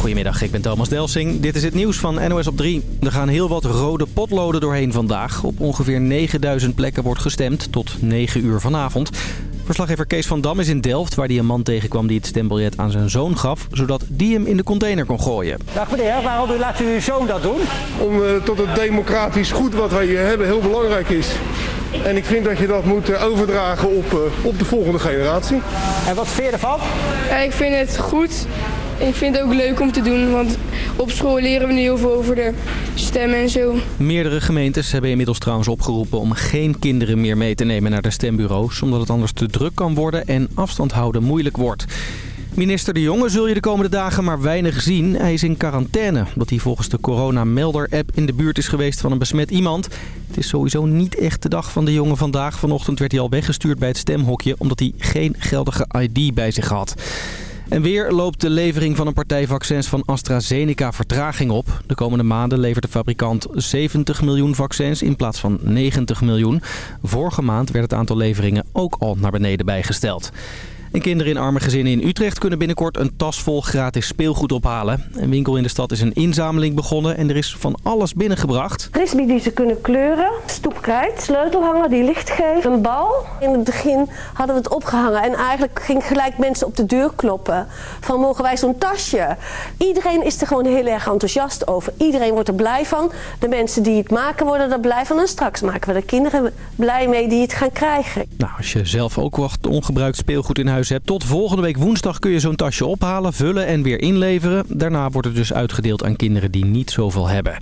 Goedemiddag, ik ben Thomas Delsing. Dit is het nieuws van NOS op 3. Er gaan heel wat rode potloden doorheen vandaag. Op ongeveer 9000 plekken wordt gestemd tot 9 uur vanavond. Verslaggever Kees van Dam is in Delft, waar hij een man tegenkwam die het stembiljet aan zijn zoon gaf, zodat die hem in de container kon gooien. Dag meneer, waarom laat u uw zoon dat doen? Om uh, tot het democratisch goed wat wij hier hebben heel belangrijk is. En ik vind dat je dat moet uh, overdragen op, uh, op de volgende generatie. En wat vind je ervan? ik vind het goed. Ik vind het ook leuk om te doen, want op school leren we nu heel veel over de stemmen en zo. Meerdere gemeentes hebben inmiddels trouwens opgeroepen om geen kinderen meer mee te nemen naar de stembureaus... omdat het anders te druk kan worden en afstand houden moeilijk wordt. Minister De Jonge zul je de komende dagen maar weinig zien. Hij is in quarantaine, omdat hij volgens de corona-melder-app in de buurt is geweest van een besmet iemand. Het is sowieso niet echt de dag van De Jonge vandaag. Vanochtend werd hij al weggestuurd bij het stemhokje, omdat hij geen geldige ID bij zich had. En weer loopt de levering van een partij vaccins van AstraZeneca vertraging op. De komende maanden levert de fabrikant 70 miljoen vaccins in plaats van 90 miljoen. Vorige maand werd het aantal leveringen ook al naar beneden bijgesteld. En kinderen in arme gezinnen in Utrecht kunnen binnenkort een tas vol gratis speelgoed ophalen. Een winkel in de stad is een inzameling begonnen en er is van alles binnengebracht. Frisbee die ze kunnen kleuren, stoepkrijt, sleutelhanger die licht geeft, een bal. In het begin hadden we het opgehangen en eigenlijk ging gelijk mensen op de deur kloppen. Van mogen wij zo'n tasje? Iedereen is er gewoon heel erg enthousiast over. Iedereen wordt er blij van. De mensen die het maken worden er blij van. En straks maken we de kinderen blij mee die het gaan krijgen. Nou, als je zelf ook wat ongebruikt speelgoed in huis hebt. Tot volgende week woensdag kun je zo'n tasje ophalen, vullen en weer inleveren. Daarna wordt het dus uitgedeeld aan kinderen die niet zoveel hebben.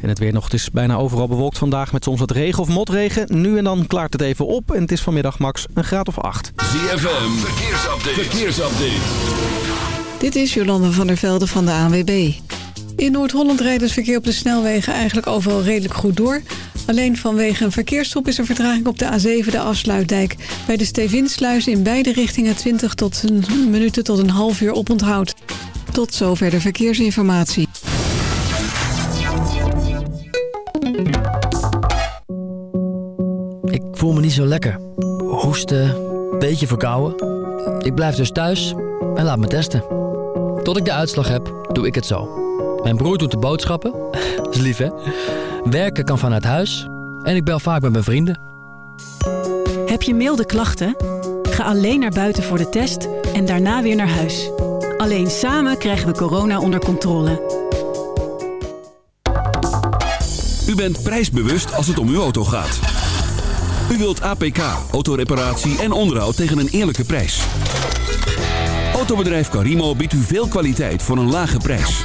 En het weer nog, het is bijna overal bewolkt vandaag met soms wat regen of motregen. Nu en dan klaart het even op en het is vanmiddag max een graad of 8. ZFM, verkeersupdate. verkeersupdate. Dit is Jolande van der Velde van de ANWB. In Noord-Holland rijdt het verkeer op de snelwegen eigenlijk overal redelijk goed door. Alleen vanwege een verkeersstop is er vertraging op de A7, de afsluitdijk. Bij de Stevinsluis in beide richtingen 20 tot een minuten tot een half uur oponthoud. Tot zover de verkeersinformatie. Ik voel me niet zo lekker. Hoesten, beetje verkouden. Ik blijf dus thuis en laat me testen. Tot ik de uitslag heb, doe ik het zo. Mijn broer doet de boodschappen. Dat is lief, hè? Werken kan vanuit huis. En ik bel vaak met mijn vrienden. Heb je milde klachten? Ga alleen naar buiten voor de test en daarna weer naar huis. Alleen samen krijgen we corona onder controle. U bent prijsbewust als het om uw auto gaat. U wilt APK, autoreparatie en onderhoud tegen een eerlijke prijs. Autobedrijf Carimo biedt u veel kwaliteit voor een lage prijs.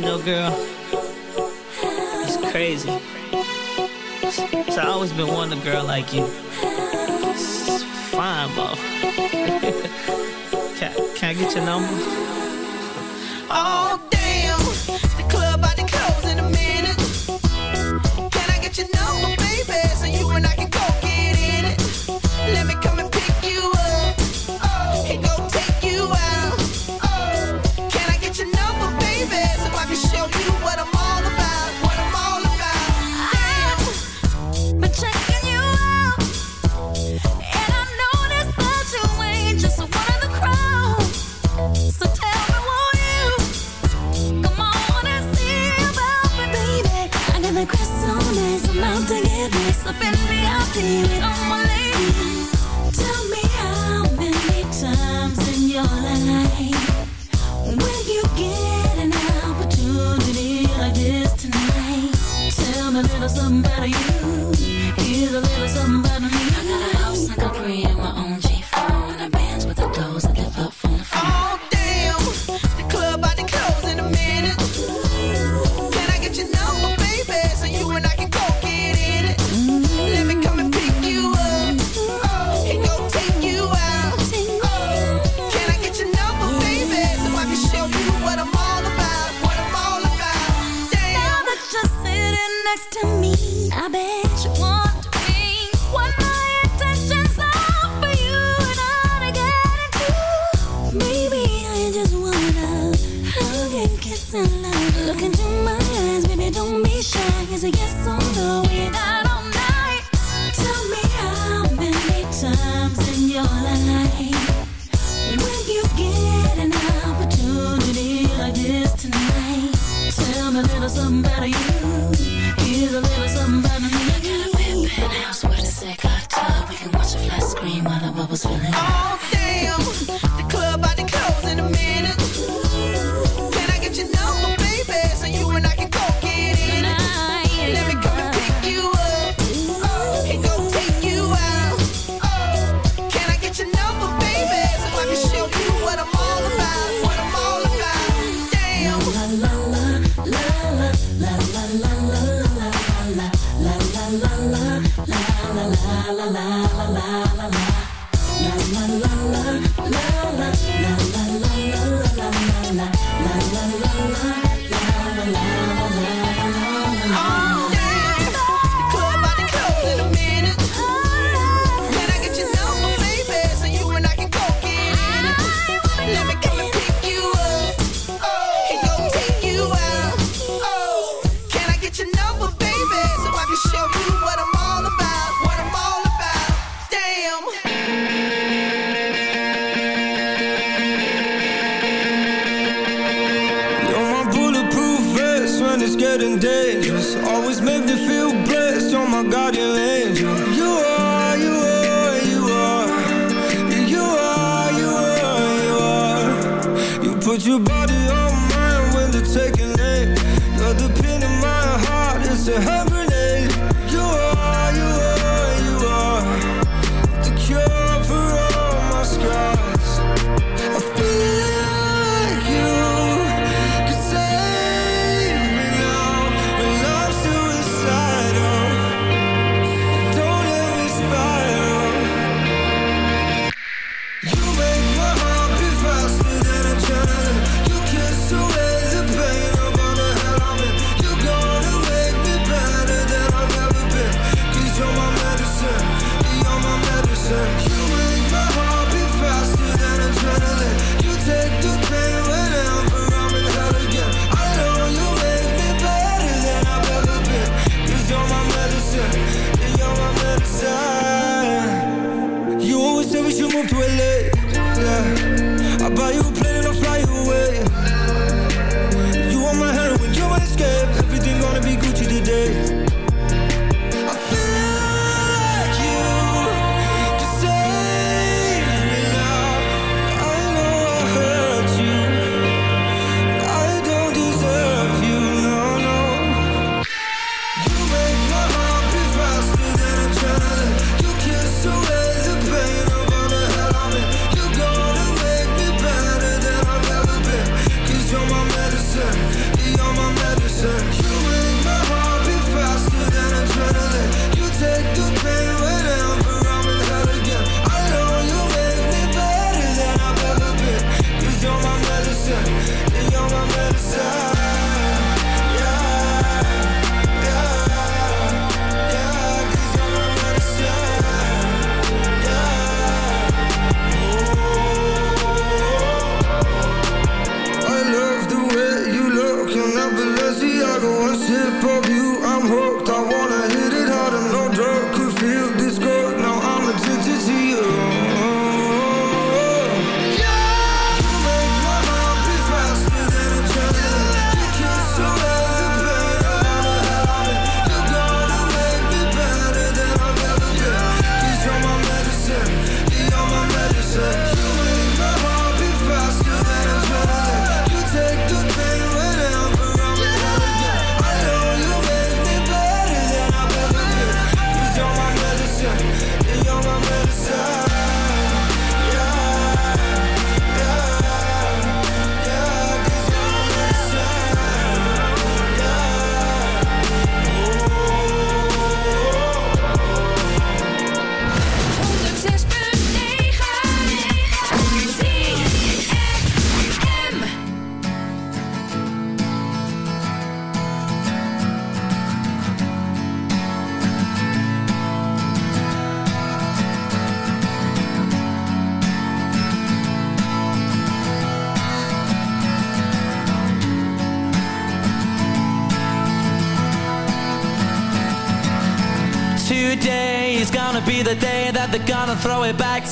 You know, girl, it's crazy. So I always been wanting a girl like you. It's fine, buff. can, can I get your number? Oh, was feeling. Oh.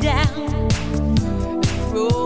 down the road.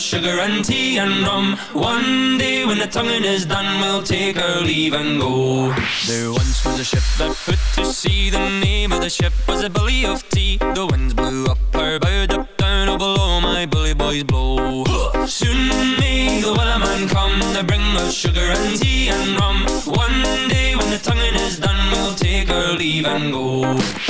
sugar and tea and rum. One day when the tonguing is done, we'll take our leave and go. There once was a ship that put to sea. The name of the ship was a Billy of Tea. The winds blew up her bow, up down, oh below my bully boys blow. Soon may the wellerman come to bring us sugar and tea and rum. One day when the tonguing is done, we'll take our leave and go.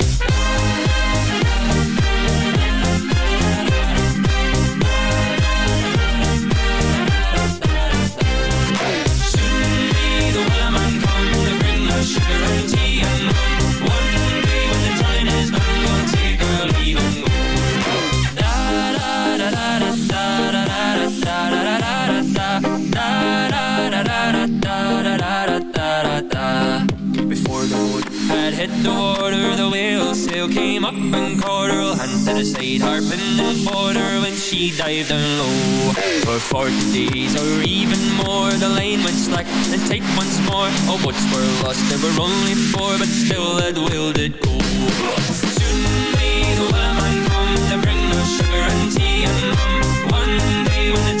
The water, the whale sail came up and caught her to the side, harping and fought her when she dived down low. For forty days or even more, the line went slack and tight once more. All boats were lost, there were only four, but still that whale did go. Soon may the wellerman come to bring us sugar and tea and rum. One day when the